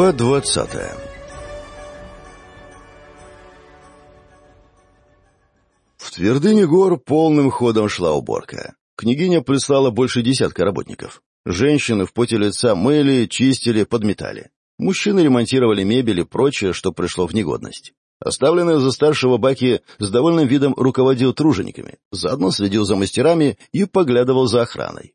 Глава двадцатая В твердыне гор полным ходом шла уборка. Княгиня прислала больше десятка работников. Женщины в поте лица мыли, чистили, подметали. Мужчины ремонтировали мебель и прочее, что пришло в негодность. Оставленный за старшего Баки с довольным видом руководил тружениками, заодно следил за мастерами и поглядывал за охраной.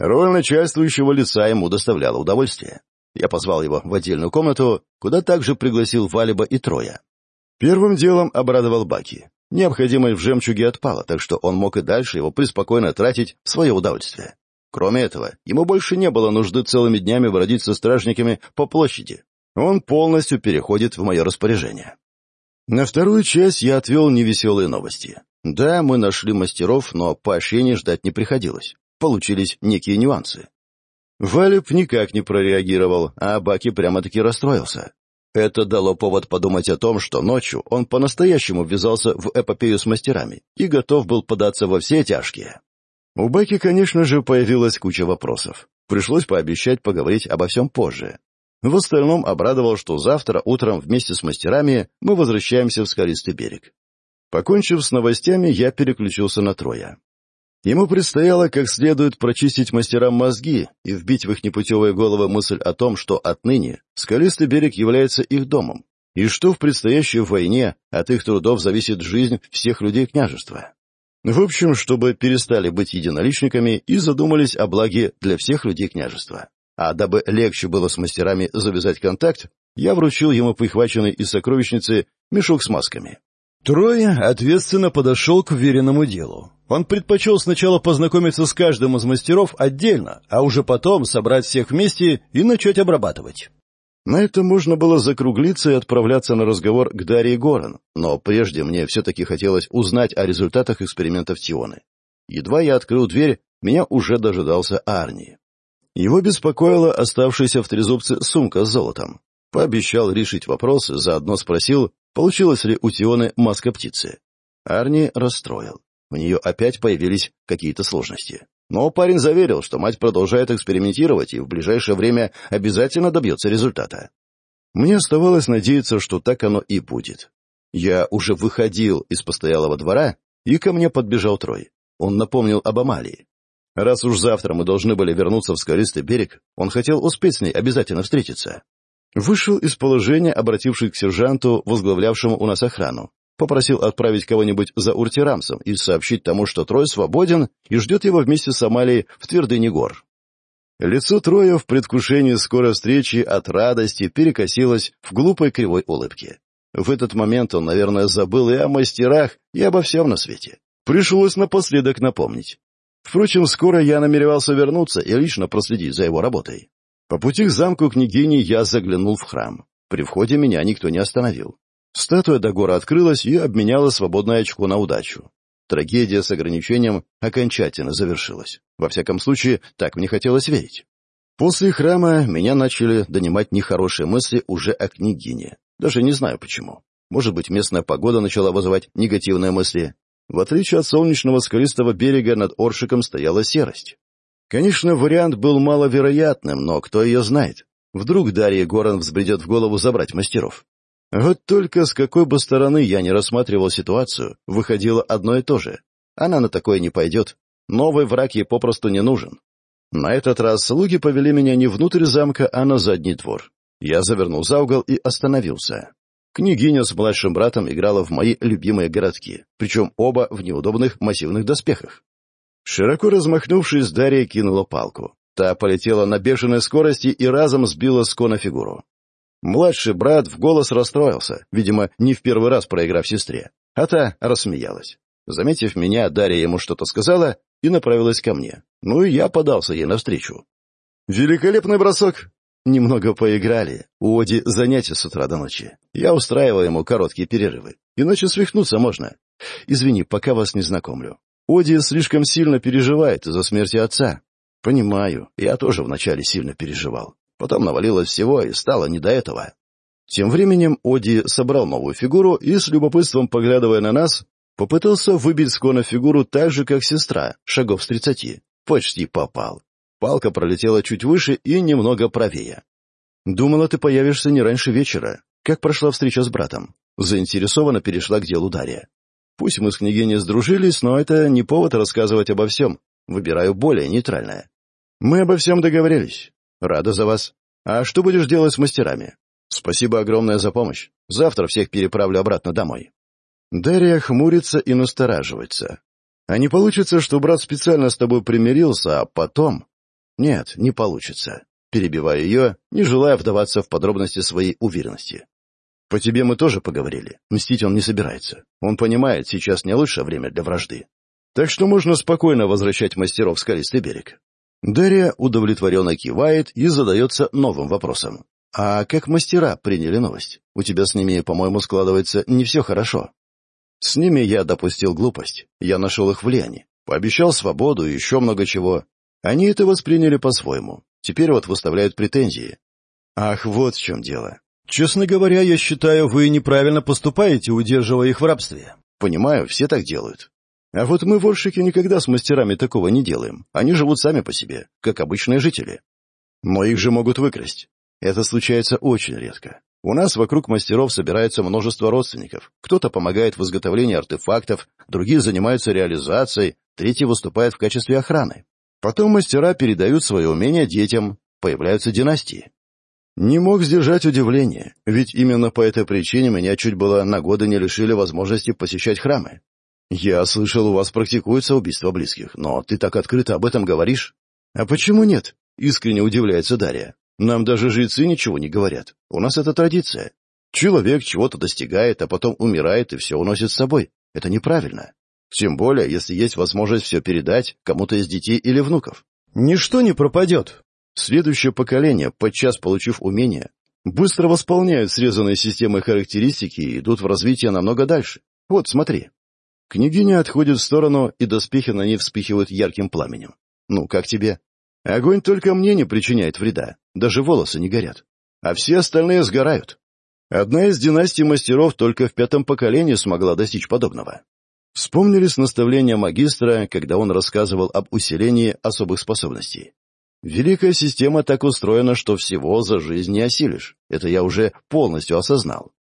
Роль начальствующего лица ему доставляла удовольствие. Я позвал его в отдельную комнату, куда также пригласил Валиба и Троя. Первым делом обрадовал Баки. Необходимость в жемчуге отпала, так что он мог и дальше его преспокойно тратить в свое удовольствие. Кроме этого, ему больше не было нужды целыми днями бродить со стражниками по площади. Он полностью переходит в мое распоряжение. На вторую часть я отвел невеселые новости. Да, мы нашли мастеров, но поощрения ждать не приходилось. Получились некие нюансы. Валев никак не прореагировал, а Баки прямо-таки расстроился. Это дало повод подумать о том, что ночью он по-настоящему ввязался в эпопею с мастерами и готов был податься во все тяжкие. У Баки, конечно же, появилась куча вопросов. Пришлось пообещать поговорить обо всем позже. В остальном обрадовал, что завтра утром вместе с мастерами мы возвращаемся в скалистый берег. Покончив с новостями, я переключился на Троя. Ему предстояло как следует прочистить мастерам мозги и вбить в их непутевые головы мысль о том, что отныне скалистый берег является их домом, и что в предстоящей войне от их трудов зависит жизнь всех людей княжества. В общем, чтобы перестали быть единоличниками и задумались о благе для всех людей княжества. А дабы легче было с мастерами завязать контакт, я вручил ему прихваченный из сокровищницы мешок с масками, Трое ответственно подошел к веренному делу. Он предпочел сначала познакомиться с каждым из мастеров отдельно, а уже потом собрать всех вместе и начать обрабатывать. На это можно было закруглиться и отправляться на разговор к Дарье Горан, но прежде мне все-таки хотелось узнать о результатах экспериментов Тионы. Едва я открыл дверь, меня уже дожидался Арни. Его беспокоила оставшаяся в трезубце сумка с золотом пообещал решить вопрос, заодно спросил, получилось ли у Тионы маска птицы. Арни расстроил. У нее опять появились какие-то сложности. Но парень заверил, что мать продолжает экспериментировать и в ближайшее время обязательно добьется результата. Мне оставалось надеяться, что так оно и будет. Я уже выходил из постоялого двора, и ко мне подбежал Трой. Он напомнил об Амалии. Раз уж завтра мы должны были вернуться в скористый берег, он хотел успеть с ней обязательно встретиться. Вышел из положения, обратившись к сержанту, возглавлявшему у нас охрану. Попросил отправить кого-нибудь за Уртирамсом и сообщить тому, что Трой свободен и ждет его вместе с Амалией в твердыне гор. Лицо Троя в предвкушении скорой встречи от радости перекосилось в глупой кривой улыбке. В этот момент он, наверное, забыл и о мастерах, и обо всем на свете. Пришлось напоследок напомнить. Впрочем, скоро я намеревался вернуться и лично проследить за его работой. По пути к замку княгини я заглянул в храм. При входе меня никто не остановил. Статуя Дагора открылась и обменяла свободное очко на удачу. Трагедия с ограничением окончательно завершилась. Во всяком случае, так мне хотелось верить. После храма меня начали донимать нехорошие мысли уже о княгине. Даже не знаю почему. Может быть, местная погода начала вызывать негативные мысли. В отличие от солнечного скалистого берега над Оршиком стояла серость. Конечно, вариант был маловероятным, но кто ее знает? Вдруг Дарья Горан взбредет в голову забрать мастеров. Вот только с какой бы стороны я не рассматривал ситуацию, выходило одно и то же. Она на такое не пойдет. Новый враг ей попросту не нужен. На этот раз слуги повели меня не внутрь замка, а на задний двор. Я завернул за угол и остановился. Княгиня с младшим братом играла в мои любимые городки, причем оба в неудобных массивных доспехах. Широко размахнувшись, Дарья кинула палку. Та полетела на бешеной скорости и разом сбила с кона фигуру. Младший брат в голос расстроился, видимо, не в первый раз проиграв сестре, а та рассмеялась. Заметив меня, Дарья ему что-то сказала и направилась ко мне. Ну и я подался ей навстречу. «Великолепный бросок!» Немного поиграли. У Оди занятия с утра до ночи. Я устраивал ему короткие перерывы. Иначе свихнуться можно. Извини, пока вас не знакомлю. Одис слишком сильно переживает из-за смерти отца. Понимаю, я тоже вначале сильно переживал. Потом навалилось всего и стало не до этого. Тем временем Оди собрал новую фигуру и, с любопытством поглядывая на нас, попытался выбить с кона фигуру так же, как сестра, шагов с тридцати. Почти попал. Палка пролетела чуть выше и немного правее. «Думала, ты появишься не раньше вечера. Как прошла встреча с братом?» Заинтересованно перешла к делу Дарья. Пусть мы с княгиней сдружились, но это не повод рассказывать обо всем. Выбираю более нейтральное. Мы обо всем договорились. Рада за вас. А что будешь делать с мастерами? Спасибо огромное за помощь. Завтра всех переправлю обратно домой. Дарья хмурится и настораживается. А не получится, что брат специально с тобой примирился, а потом... Нет, не получится. Перебиваю ее, не желая вдаваться в подробности своей уверенности. По тебе мы тоже поговорили. Мстить он не собирается. Он понимает, сейчас не лучшее время для вражды. Так что можно спокойно возвращать мастеров в скалистый берег. Дерия удовлетворенно кивает и задается новым вопросом. «А как мастера приняли новость? У тебя с ними, по-моему, складывается не все хорошо». «С ними я допустил глупость. Я нашел их в Лиане. Пообещал свободу и еще много чего. Они это восприняли по-своему. Теперь вот выставляют претензии». «Ах, вот в чем дело. Честно говоря, я считаю, вы неправильно поступаете, удерживая их в рабстве. Понимаю, все так делают. А вот мы, воршики, никогда с мастерами такого не делаем. Они живут сами по себе, как обычные жители. Но их же могут выкрасть. Это случается очень редко. У нас вокруг мастеров собирается множество родственников. Кто-то помогает в изготовлении артефактов, другие занимаются реализацией, третий выступает в качестве охраны. Потом мастера передают свои умения детям, появляются династии. Не мог сдержать удивление, ведь именно по этой причине меня чуть было на годы не лишили возможности посещать храмы. Я слышал, у вас практикуется убийство близких, но ты так открыто об этом говоришь. А почему нет? Искренне удивляется Дарья. Нам даже жрецы ничего не говорят. У нас это традиция. Человек чего-то достигает, а потом умирает и все уносит с собой. Это неправильно. Тем более, если есть возможность все передать кому-то из детей или внуков. Ничто не пропадет, Следующее поколение, подчас получив умения, быстро восполняют срезанные системы характеристики и идут в развитие намного дальше. Вот, смотри. Княгиня отходит в сторону, и доспехи на ней вспыхивают ярким пламенем. Ну, как тебе? Огонь только мне не причиняет вреда, даже волосы не горят. А все остальные сгорают. Одна из династий мастеров только в пятом поколении смогла достичь подобного. Вспомнились наставления магистра, когда он рассказывал об усилении особых способностей. Великая система так устроена, что всего за жизнь не осилишь. Это я уже полностью осознал.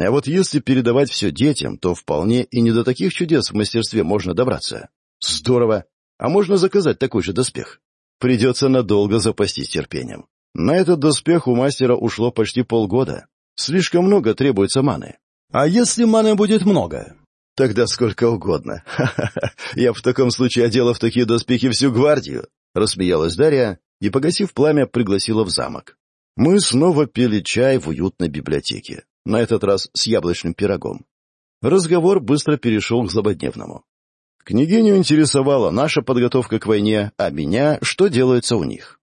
А вот если передавать все детям, то вполне и не до таких чудес в мастерстве можно добраться. Здорово! А можно заказать такой же доспех? Придется надолго запастись терпением. На этот доспех у мастера ушло почти полгода. Слишком много требуется маны. А если маны будет много? Тогда сколько угодно. Ха -ха -ха. Я в таком случае одела в такие доспехи всю гвардию. — рассмеялась Дарья и, погасив пламя, пригласила в замок. Мы снова пили чай в уютной библиотеке, на этот раз с яблочным пирогом. Разговор быстро перешел к злободневному. Княгиню интересовала наша подготовка к войне, а меня — что делается у них.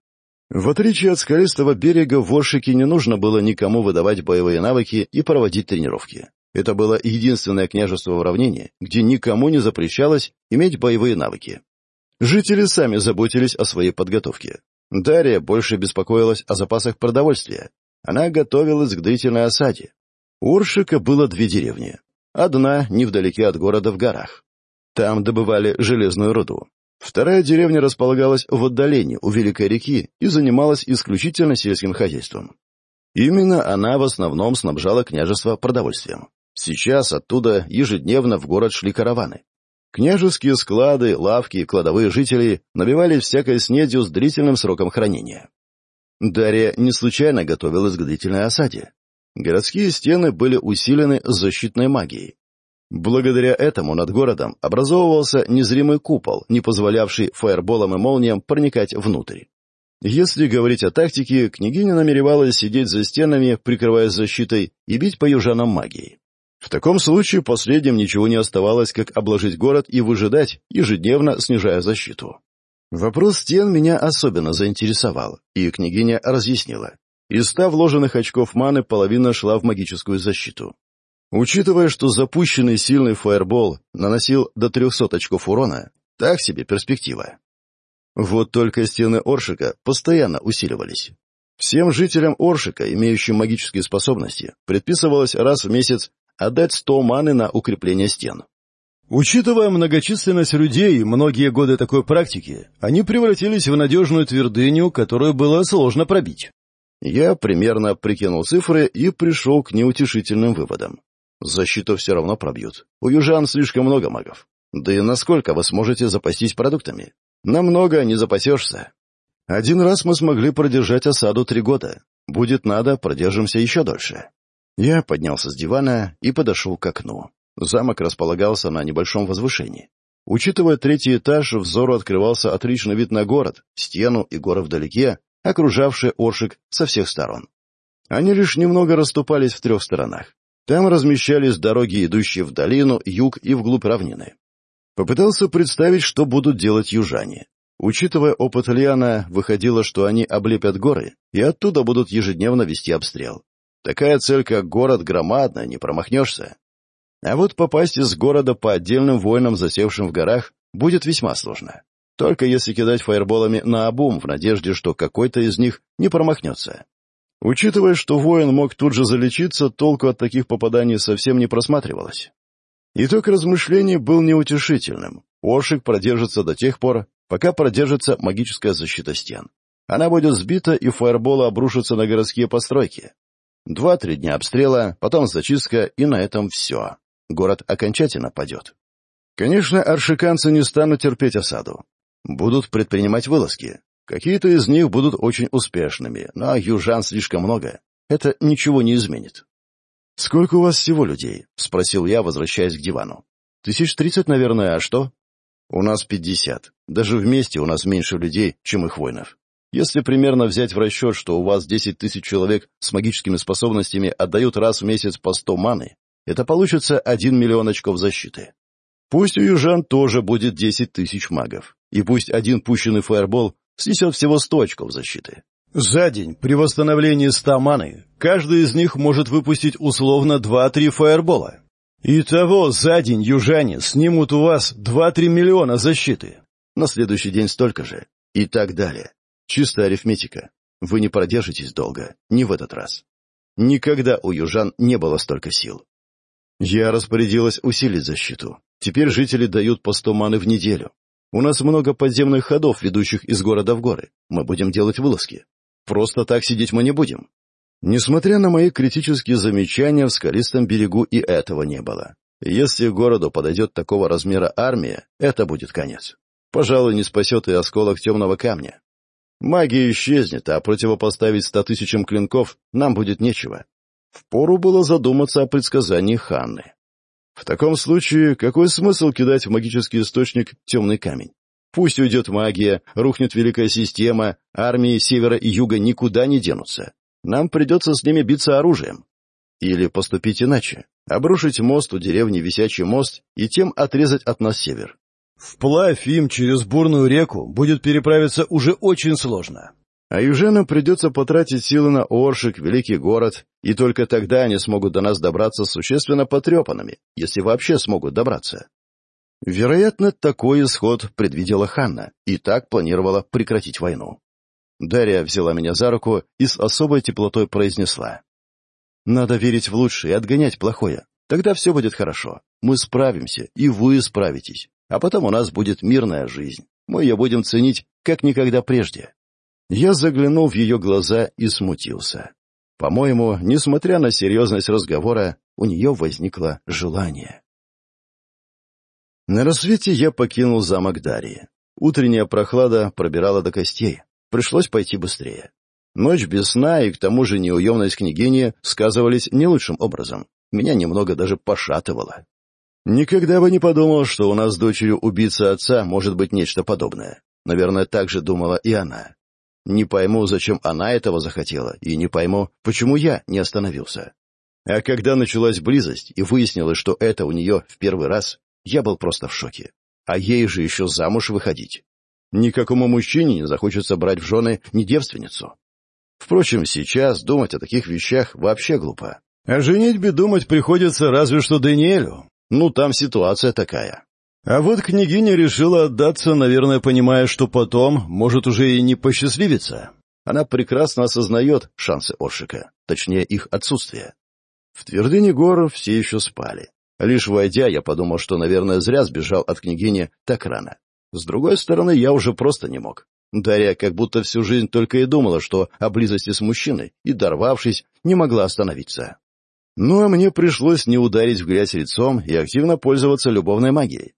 В отличие от скалистого берега, в Оршике не нужно было никому выдавать боевые навыки и проводить тренировки. Это было единственное княжество в равнине, где никому не запрещалось иметь боевые навыки. Жители сами заботились о своей подготовке. Дарья больше беспокоилась о запасах продовольствия. Она готовилась к длительной осаде. У Уршика было две деревни. Одна невдалеке от города в горах. Там добывали железную руду. Вторая деревня располагалась в отдалении у Великой реки и занималась исключительно сельским хозяйством. Именно она в основном снабжала княжество продовольствием. Сейчас оттуда ежедневно в город шли караваны. Княжеские склады, лавки, кладовые жители набивались всякой снедью с длительным сроком хранения. Дарья не случайно готовилась к длительной осаде. Городские стены были усилены защитной магией. Благодаря этому над городом образовывался незримый купол, не позволявший фаерболам и молниям проникать внутрь. Если говорить о тактике, княгиня намеревалась сидеть за стенами, прикрываясь защитой, и бить по южанам магией. В таком случае последним ничего не оставалось, как обложить город и выжидать, ежедневно снижая защиту. Вопрос стен меня особенно заинтересовал, и княгиня разъяснила. Из ста вложенных очков маны половина шла в магическую защиту. Учитывая, что запущенный сильный фаербол наносил до трехсот очков урона, так себе перспектива. Вот только стены Оршика постоянно усиливались. Всем жителям Оршика, имеющим магические способности, предписывалось раз в месяц отдать сто маны на укрепление стен. Учитывая многочисленность людей, и многие годы такой практики, они превратились в надежную твердыню, которую было сложно пробить. Я примерно прикинул цифры и пришел к неутешительным выводам. Защиту все равно пробьют. У южан слишком много магов. Да и насколько вы сможете запастись продуктами? Намного не запасешься. Один раз мы смогли продержать осаду три года. Будет надо, продержимся еще дольше. Я поднялся с дивана и подошел к окну. Замок располагался на небольшом возвышении. Учитывая третий этаж, взору открывался отличный вид на город, стену и горы вдалеке, окружавшие Оршик со всех сторон. Они лишь немного расступались в трех сторонах. Там размещались дороги, идущие в долину, юг и вглубь равнины. Попытался представить, что будут делать южане. Учитывая опыт Лиана, выходило, что они облепят горы и оттуда будут ежедневно вести обстрел. Такая цель, как город, громадная, не промахнешься. А вот попасть из города по отдельным воинам, засевшим в горах, будет весьма сложно. Только если кидать фаерболами на обум в надежде, что какой-то из них не промахнется. Учитывая, что воин мог тут же залечиться, толку от таких попаданий совсем не просматривалось. Итог размышлений был неутешительным. Оршик продержится до тех пор, пока продержится магическая защита стен. Она будет сбита, и фаербола обрушатся на городские постройки. Два-три дня обстрела, потом зачистка, и на этом все. Город окончательно падет. Конечно, аршиканцы не станут терпеть осаду. Будут предпринимать вылазки. Какие-то из них будут очень успешными, но южан слишком много. Это ничего не изменит. «Сколько у вас всего людей?» — спросил я, возвращаясь к дивану. «Тысяч тридцать, наверное, а что?» «У нас пятьдесят. Даже вместе у нас меньше людей, чем их воинов. Если примерно взять в расчет, что у вас 10 тысяч человек с магическими способностями отдают раз в месяц по 100 маны, это получится 1 миллион очков защиты. Пусть у южан тоже будет 10 тысяч магов, и пусть один пущенный фаербол снесет всего 100 очков защиты. За день при восстановлении 100 маны каждый из них может выпустить условно 2-3 фаербола. Итого за день южане снимут у вас 2-3 миллиона защиты. На следующий день столько же. И так далее. Чистая арифметика. Вы не продержитесь долго, не в этот раз. Никогда у южан не было столько сил. Я распорядилась усилить защиту. Теперь жители дают по сто маны в неделю. У нас много подземных ходов, ведущих из города в горы. Мы будем делать вылазки. Просто так сидеть мы не будем. Несмотря на мои критические замечания, в скалистом берегу и этого не было. Если городу подойдет такого размера армия, это будет конец. Пожалуй, не спасет и осколок темного камня. Магия исчезнет, а противопоставить ста тысячам клинков нам будет нечего. Впору было задуматься о предсказании Ханны. В таком случае, какой смысл кидать в магический источник темный камень? Пусть уйдет магия, рухнет великая система, армии севера и юга никуда не денутся. Нам придется с ними биться оружием. Или поступить иначе. Обрушить мост у деревни Висячий мост и тем отрезать от нас север. Вплавь им через бурную реку будет переправиться уже очень сложно. А южанам придется потратить силы на Оршик, великий город, и только тогда они смогут до нас добраться существенно потрепанными, если вообще смогут добраться. Вероятно, такой исход предвидела Ханна и так планировала прекратить войну. Дарья взяла меня за руку и с особой теплотой произнесла. «Надо верить в лучшее и отгонять плохое. Тогда все будет хорошо. Мы справимся, и вы справитесь. А потом у нас будет мирная жизнь. Мы ее будем ценить как никогда прежде. Я заглянул в ее глаза и смутился. По-моему, несмотря на серьезность разговора, у нее возникло желание. На рассвете я покинул замок Дарии. Утренняя прохлада пробирала до костей. Пришлось пойти быстрее. Ночь без сна и к тому же неуемность княгини сказывались не лучшим образом. Меня немного даже пошатывало. Никогда бы не подумал, что у нас с дочерью убийца отца может быть нечто подобное. Наверное, так же думала и она. Не пойму, зачем она этого захотела, и не пойму, почему я не остановился. А когда началась близость и выяснилось, что это у нее в первый раз, я был просто в шоке. А ей же еще замуж выходить. Никакому мужчине не захочется брать в жены не девственницу. Впрочем, сейчас думать о таких вещах вообще глупо. О женитьбе думать приходится разве что Даниэлю, ну, там ситуация такая. А вот княгиня решила отдаться, наверное, понимая, что потом может уже и не посчастливиться. Она прекрасно осознает шансы Оршика, точнее их отсутствие. В твердыне гор все еще спали. Лишь войдя, я подумал, что, наверное, зря сбежал от княгини так рано. С другой стороны, я уже просто не мог. Дарья как будто всю жизнь только и думала, что о близости с мужчиной, и, дорвавшись, не могла остановиться. Ну а мне пришлось не ударить в грязь лицом и активно пользоваться любовной магией.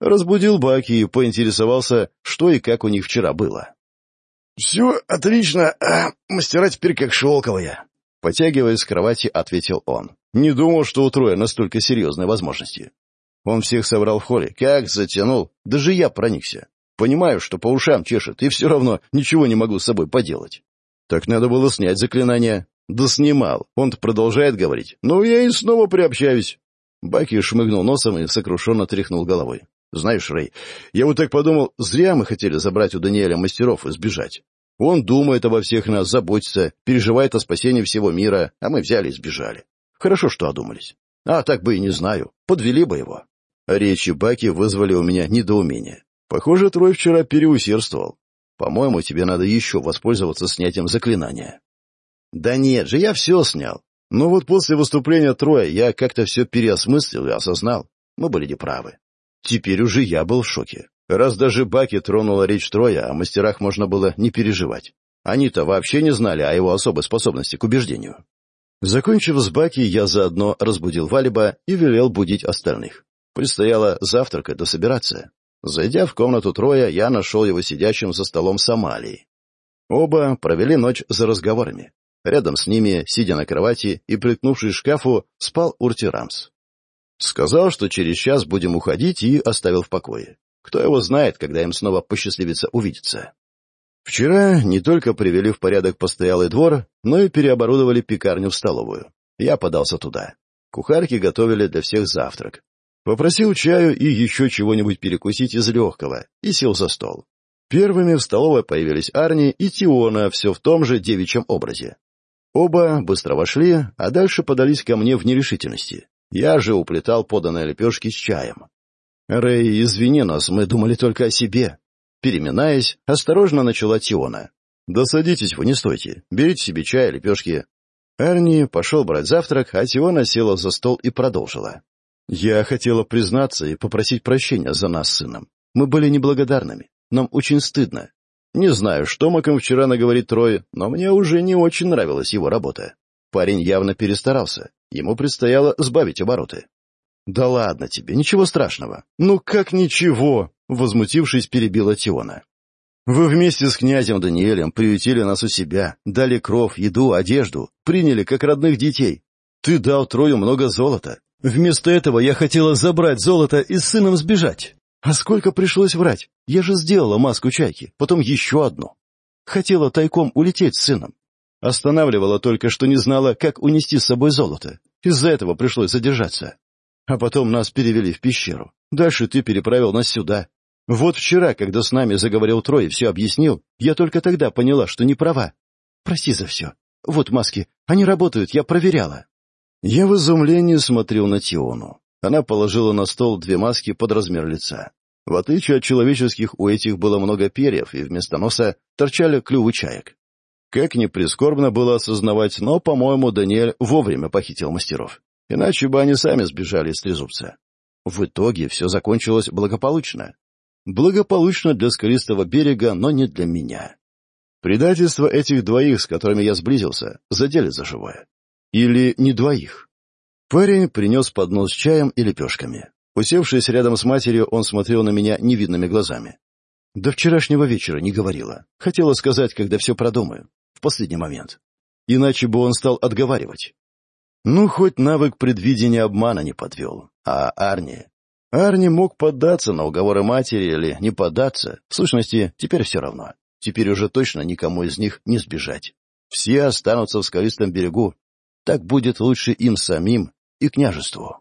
Разбудил Баки и поинтересовался, что и как у них вчера было. «Все отлично, а мастера теперь как шелковые», — потягиваясь с кровати, ответил он. «Не думал, что у Троя настолько серьезные возможности». Он всех собрал в холле, как затянул, даже я проникся. Понимаю, что по ушам чешет, и все равно ничего не могу с собой поделать. Так надо было снять заклинание, Да снимал. Он-то продолжает говорить. Ну, я и снова приобщаюсь. Баки шмыгнул носом и сокрушенно тряхнул головой. Знаешь, Рэй, я вот так подумал, зря мы хотели забрать у Даниэля мастеров и сбежать. Он думает обо всех нас, заботится, переживает о спасении всего мира, а мы взяли и сбежали. Хорошо, что одумались. А так бы и не знаю, подвели бы его. Речи Баки вызвали у меня недоумение. Похоже, Трой вчера переусердствовал. По-моему, тебе надо еще воспользоваться снятием заклинания. Да нет же, я все снял. Но вот после выступления Троя я как-то все переосмыслил и осознал. Мы были неправы. Теперь уже я был в шоке. Раз даже Баки тронула речь Троя, о мастерах можно было не переживать. Они-то вообще не знали о его особой способности к убеждению. Закончив с Баки, я заодно разбудил Валиба и велел будить остальных. Предстояло завтракать да собираться. Зайдя в комнату Троя, я нашел его сидящим за столом с Амалией. Оба провели ночь за разговорами. Рядом с ними, сидя на кровати и приткнувшись к шкафу, спал Уртирамс. Сказал, что через час будем уходить, и оставил в покое. Кто его знает, когда им снова посчастливится увидеться. Вчера не только привели в порядок постоялый двор, но и переоборудовали пекарню в столовую. Я подался туда. Кухарки готовили для всех завтрак. Попросил чаю и еще чего-нибудь перекусить из легкого, и сел за стол. Первыми в столовой появились Арни и Тиона, все в том же девичьем образе. Оба быстро вошли, а дальше подались ко мне в нерешительности. Я же уплетал поданные лепешки с чаем. «Рэй, извини нас, мы думали только о себе». Переминаясь, осторожно начала Тиона. «Да садитесь вы, не стойте. Берите себе чай, лепешки». Эрни пошел брать завтрак, а Тиона села за стол и продолжила. «Я хотела признаться и попросить прощения за нас с сыном. Мы были неблагодарными. Нам очень стыдно. Не знаю, что Маком вчера наговорит Трое, но мне уже не очень нравилась его работа. Парень явно перестарался. Ему предстояло сбавить обороты. «Да ладно тебе, ничего страшного». «Ну как ничего?» — возмутившись, перебила Тиона. «Вы вместе с князем Даниэлем приютили нас у себя, дали кров, еду, одежду, приняли как родных детей. Ты дал Трою много золота. Вместо этого я хотела забрать золото и с сыном сбежать. А сколько пришлось врать? Я же сделала маску чайки, потом еще одну. Хотела тайком улететь с сыном. Останавливала только, что не знала, как унести с собой золото. Из-за этого пришлось задержаться. А потом нас перевели в пещеру. Дальше ты переправил нас сюда. Вот вчера, когда с нами заговорил Трой и все объяснил, я только тогда поняла, что не права. Прости за все. Вот маски, они работают, я проверяла. Я в изумлении смотрел на Тиону. Она положила на стол две маски под размер лица. В отличие от человеческих, у этих было много перьев, и вместо носа торчали клювы чаек. Как ни прискорбно было осознавать, но, по-моему, Даниэль вовремя похитил мастеров. Иначе бы они сами сбежали из трезубца. В итоге все закончилось благополучно. Благополучно для скалистого берега, но не для меня. Предательство этих двоих, с которыми я сблизился, задели за живое. Или не двоих. Перри принес поднос с чаем и лепешками. Усевшись рядом с матерью, он смотрел на меня невидными глазами. До вчерашнего вечера не говорила. Хотела сказать, когда все продумаю. В последний момент. Иначе бы он стал отговаривать. Ну, хоть навык предвидения обмана не подвел. А Арни... Арни мог поддаться на уговоры матери или не поддаться. В сущности, теперь все равно. Теперь уже точно никому из них не сбежать. Все останутся в скалистом берегу. Так будет лучше им самим, и княжеству.